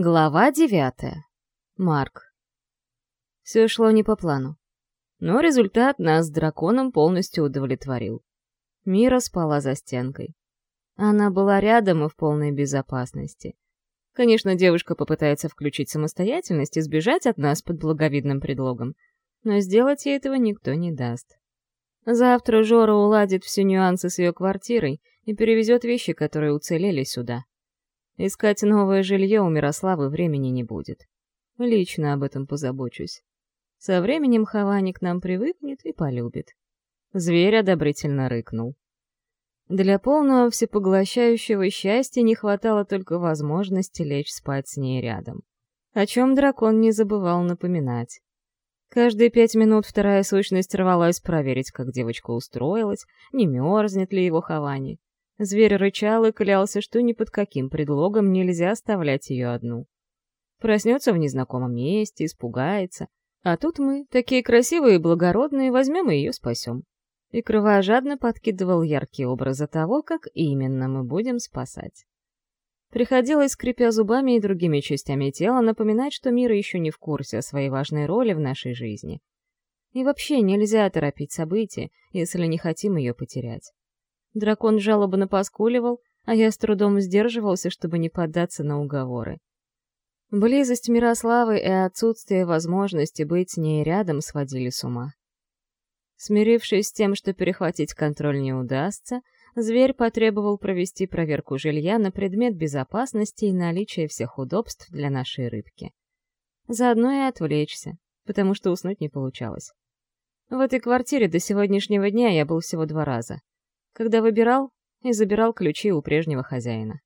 Глава девятая. Марк. Все шло не по плану. Но результат нас с драконом полностью удовлетворил. Мира спала за стенкой. Она была рядом и в полной безопасности. Конечно, девушка попытается включить самостоятельность и сбежать от нас под благовидным предлогом, но сделать ей этого никто не даст. Завтра Жора уладит все нюансы с ее квартирой и перевезет вещи, которые уцелели сюда. Искать новое жилье у Мирославы времени не будет. Лично об этом позабочусь. Со временем Хавани к нам привыкнет и полюбит. Зверь одобрительно рыкнул. Для полного всепоглощающего счастья не хватало только возможности лечь спать с ней рядом. О чем дракон не забывал напоминать. Каждые пять минут вторая сущность рвалась проверить, как девочка устроилась, не мерзнет ли его Хавани. Зверь рычал и клялся, что ни под каким предлогом нельзя оставлять ее одну. Проснется в незнакомом месте, испугается. А тут мы, такие красивые и благородные, возьмем и ее спасем. И кровожадно подкидывал яркие образы того, как именно мы будем спасать. Приходилось, скрипя зубами и другими частями тела, напоминать, что мир еще не в курсе о своей важной роли в нашей жизни. И вообще нельзя торопить события, если не хотим ее потерять. Дракон жалобно поскуливал, а я с трудом сдерживался, чтобы не поддаться на уговоры. Близость Мирославы и отсутствие возможности быть с ней рядом сводили с ума. Смирившись с тем, что перехватить контроль не удастся, зверь потребовал провести проверку жилья на предмет безопасности и наличия всех удобств для нашей рыбки. Заодно и отвлечься, потому что уснуть не получалось. В этой квартире до сегодняшнего дня я был всего два раза — когда выбирал и забирал ключи у прежнего хозяина.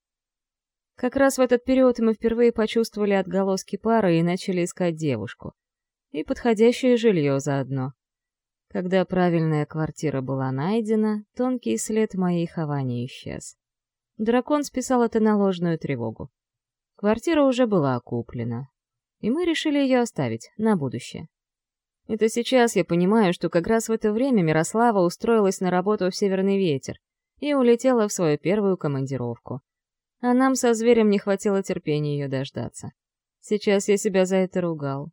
Как раз в этот период мы впервые почувствовали отголоски пары и начали искать девушку. И подходящее жилье заодно. Когда правильная квартира была найдена, тонкий след моей хавани исчез. Дракон списал это на ложную тревогу. Квартира уже была окуплена, И мы решили ее оставить на будущее. Это сейчас я понимаю, что как раз в это время Мирослава устроилась на работу в «Северный ветер» и улетела в свою первую командировку. А нам со зверем не хватило терпения ее дождаться. Сейчас я себя за это ругал.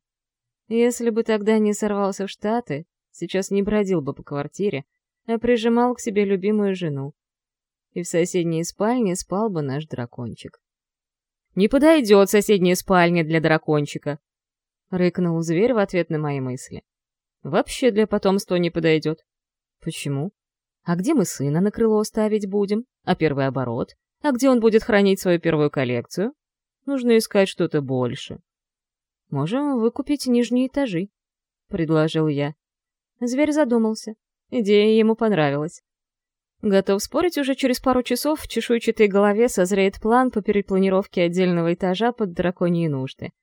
Если бы тогда не сорвался в Штаты, сейчас не бродил бы по квартире, а прижимал к себе любимую жену. И в соседней спальне спал бы наш дракончик. «Не подойдет соседняя спальня для дракончика», — рыкнул зверь в ответ на мои мысли. «Вообще для потомства не подойдет». «Почему? А где мы сына на крыло ставить будем? А первый оборот? А где он будет хранить свою первую коллекцию? Нужно искать что-то больше». «Можем выкупить нижние этажи», — предложил я. Зверь задумался. Идея ему понравилась. Готов спорить, уже через пару часов в чешуйчатой голове созреет план по перепланировке отдельного этажа под драконьи нужды —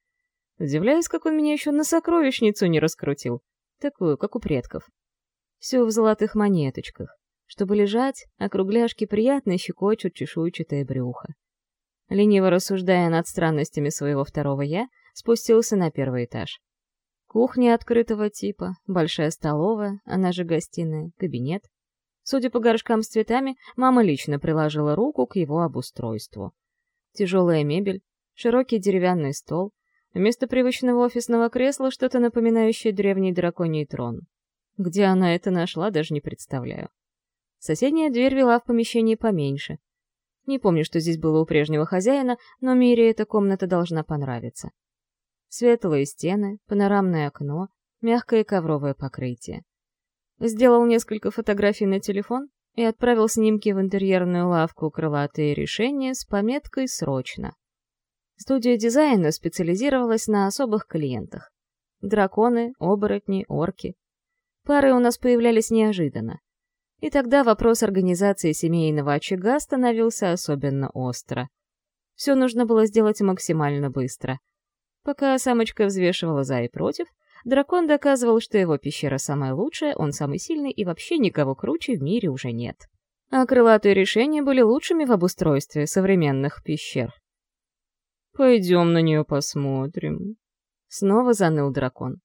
Удивляюсь, как он меня еще на сокровищницу не раскрутил. Такую, как у предков. Все в золотых монеточках. Чтобы лежать, округляшки приятно щекочут чешуйчатое брюхо. Лениво рассуждая над странностями своего второго «я», спустился на первый этаж. Кухня открытого типа, большая столовая, она же гостиная, кабинет. Судя по горшкам с цветами, мама лично приложила руку к его обустройству. Тяжелая мебель, широкий деревянный стол — Вместо привычного офисного кресла что-то напоминающее древний драконий трон. Где она это нашла, даже не представляю. Соседняя дверь вела в помещение поменьше. Не помню, что здесь было у прежнего хозяина, но Мире эта комната должна понравиться. Светлые стены, панорамное окно, мягкое ковровое покрытие. Сделал несколько фотографий на телефон и отправил снимки в интерьерную лавку «Крылатые решения» с пометкой «Срочно». Студия дизайна специализировалась на особых клиентах. Драконы, оборотни, орки. Пары у нас появлялись неожиданно. И тогда вопрос организации семейного очага становился особенно остро. Все нужно было сделать максимально быстро. Пока самочка взвешивала «за» и «против», дракон доказывал, что его пещера самая лучшая, он самый сильный и вообще никого круче в мире уже нет. А крылатые решения были лучшими в обустройстве современных пещер. Пойдем на нее посмотрим. Снова заныл дракон.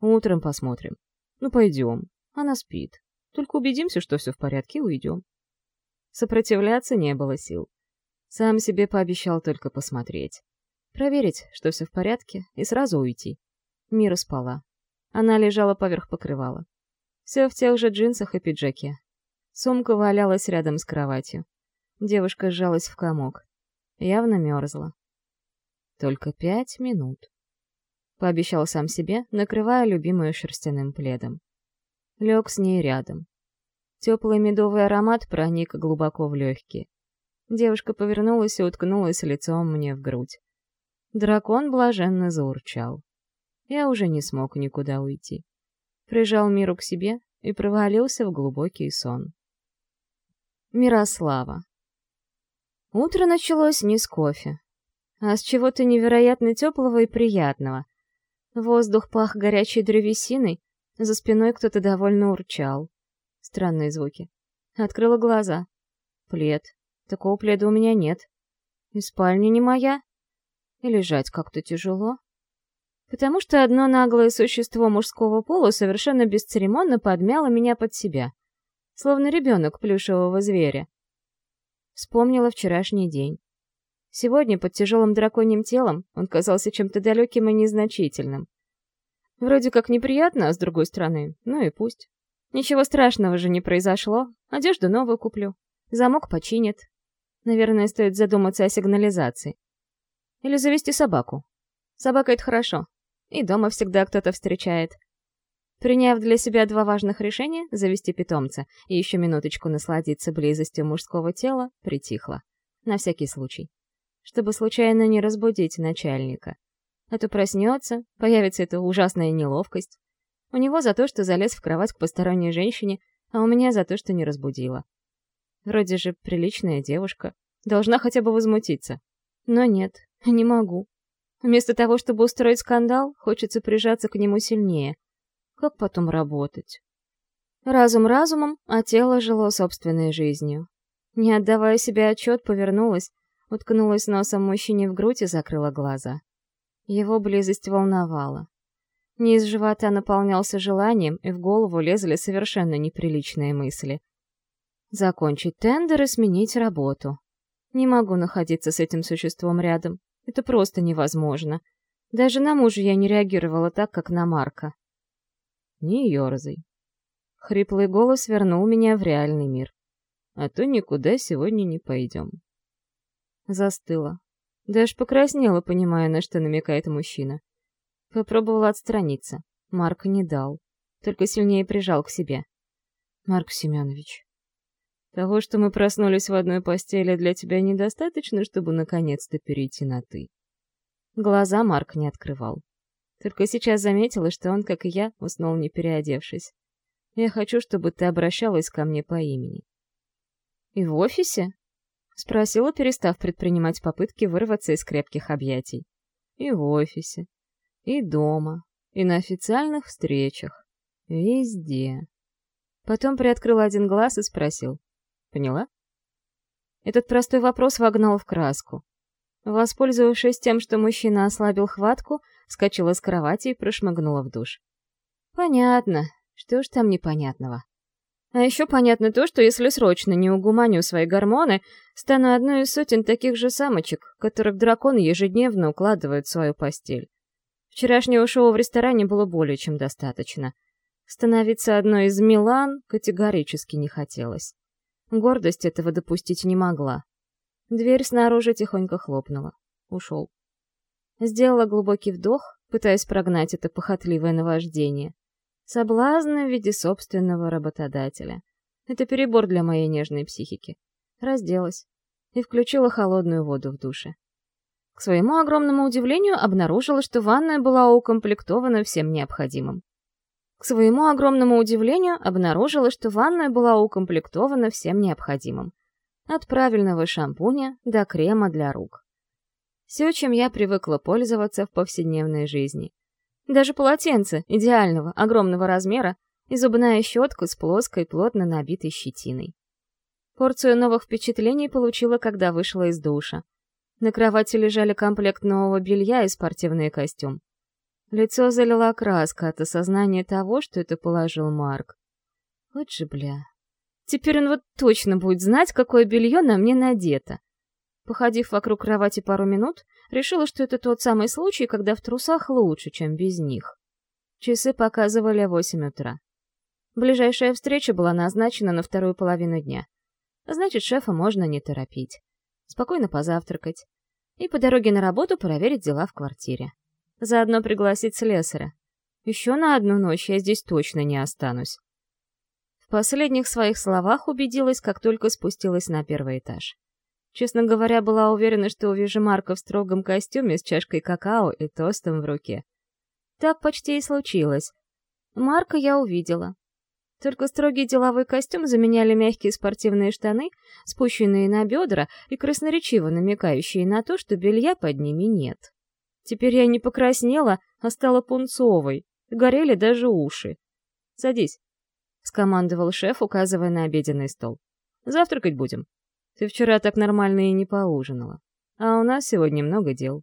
Утром посмотрим. Ну, пойдем. Она спит. Только убедимся, что все в порядке, уйдем. Сопротивляться не было сил. Сам себе пообещал только посмотреть. Проверить, что все в порядке, и сразу уйти. Мира спала. Она лежала поверх покрывала. Все в тех же джинсах и пиджаке. Сумка валялась рядом с кроватью. Девушка сжалась в комок. Явно мерзла. Только пять минут. Пообещал сам себе, накрывая любимую шерстяным пледом. Лег с ней рядом. Теплый медовый аромат проник глубоко в легкие. Девушка повернулась и уткнулась лицом мне в грудь. Дракон блаженно заурчал. Я уже не смог никуда уйти. Прижал миру к себе и провалился в глубокий сон. Мирослава. Утро началось не с кофе, а с чего-то невероятно теплого и приятного. Воздух пах горячей древесиной, за спиной кто-то довольно урчал. Странные звуки. Открыла глаза. Плед. Такого пледа у меня нет. И спальня не моя. И лежать как-то тяжело. Потому что одно наглое существо мужского пола совершенно бесцеремонно подмяло меня под себя. Словно ребенок плюшевого зверя. Вспомнила вчерашний день. Сегодня под тяжелым драконьим телом он казался чем-то далеким и незначительным. Вроде как неприятно, а с другой стороны, ну и пусть. Ничего страшного же не произошло. Одежду новую куплю. Замок починит. Наверное, стоит задуматься о сигнализации. Или завести собаку. Собака — это хорошо. И дома всегда кто-то встречает. Приняв для себя два важных решения — завести питомца и еще минуточку насладиться близостью мужского тела, притихла. На всякий случай чтобы случайно не разбудить начальника. А то проснется, появится эта ужасная неловкость. У него за то, что залез в кровать к посторонней женщине, а у меня за то, что не разбудила. Вроде же приличная девушка, должна хотя бы возмутиться. Но нет, не могу. Вместо того, чтобы устроить скандал, хочется прижаться к нему сильнее. Как потом работать? Разум разумом, а тело жило собственной жизнью. Не отдавая себе отчет, повернулась, уткнулась носом мужчине в грудь и закрыла глаза. Его близость волновала. Низ живота наполнялся желанием, и в голову лезли совершенно неприличные мысли. Закончить тендер и сменить работу. Не могу находиться с этим существом рядом. Это просто невозможно. Даже на мужа я не реагировала так, как на Марка. Не ерзай. Хриплый голос вернул меня в реальный мир. А то никуда сегодня не пойдем. Застыла. Даже покраснела, понимая, на что намекает мужчина. Попробовала отстраниться. Марк не дал. Только сильнее прижал к себе. «Марк Семенович, того, что мы проснулись в одной постели, для тебя недостаточно, чтобы наконец-то перейти на «ты». Глаза Марк не открывал. Только сейчас заметила, что он, как и я, уснул не переодевшись. Я хочу, чтобы ты обращалась ко мне по имени. И в офисе? Спросила, перестав предпринимать попытки вырваться из крепких объятий. И в офисе, и дома, и на официальных встречах. Везде. Потом приоткрыл один глаз и спросил. «Поняла?» Этот простой вопрос вогнал в краску. Воспользовавшись тем, что мужчина ослабил хватку, вскочила с кровати и прошмыгнула в душ. «Понятно. Что ж там непонятного?» А еще понятно то, что если срочно не угуманю свои гормоны, стану одной из сотен таких же самочек, которых дракон ежедневно укладывает в свою постель. Вчерашнего шоу в ресторане было более чем достаточно. Становиться одной из Милан категорически не хотелось. Гордость этого допустить не могла. Дверь снаружи тихонько хлопнула. Ушел. Сделала глубокий вдох, пытаясь прогнать это похотливое наваждение. Соблазна в виде собственного работодателя. Это перебор для моей нежной психики. Разделась. И включила холодную воду в душе. К своему огромному удивлению обнаружила, что ванная была укомплектована всем необходимым. К своему огромному удивлению обнаружила, что ванная была укомплектована всем необходимым. От правильного шампуня до крема для рук. Все, чем я привыкла пользоваться в повседневной жизни. Даже полотенце идеального, огромного размера и зубная щетка с плоской, плотно набитой щетиной. Порцию новых впечатлений получила, когда вышла из душа. На кровати лежали комплект нового белья и спортивный костюм. Лицо залила краска от осознания того, что это положил Марк. Вот же бля. Теперь он вот точно будет знать, какое белье на мне надето. Походив вокруг кровати пару минут, решила, что это тот самый случай, когда в трусах лучше, чем без них. Часы показывали восемь утра. Ближайшая встреча была назначена на вторую половину дня. Значит, шефа можно не торопить. Спокойно позавтракать. И по дороге на работу проверить дела в квартире. Заодно пригласить слесаря. Еще на одну ночь я здесь точно не останусь. В последних своих словах убедилась, как только спустилась на первый этаж. Честно говоря, была уверена, что увижу Марка в строгом костюме с чашкой какао и тостом в руке. Так почти и случилось. Марка я увидела. Только строгий деловой костюм заменяли мягкие спортивные штаны, спущенные на бедра и красноречиво намекающие на то, что белья под ними нет. Теперь я не покраснела, а стала пунцовой. Горели даже уши. «Садись», — скомандовал шеф, указывая на обеденный стол. «Завтракать будем». Ты вчера так нормально и не поужинала. А у нас сегодня много дел.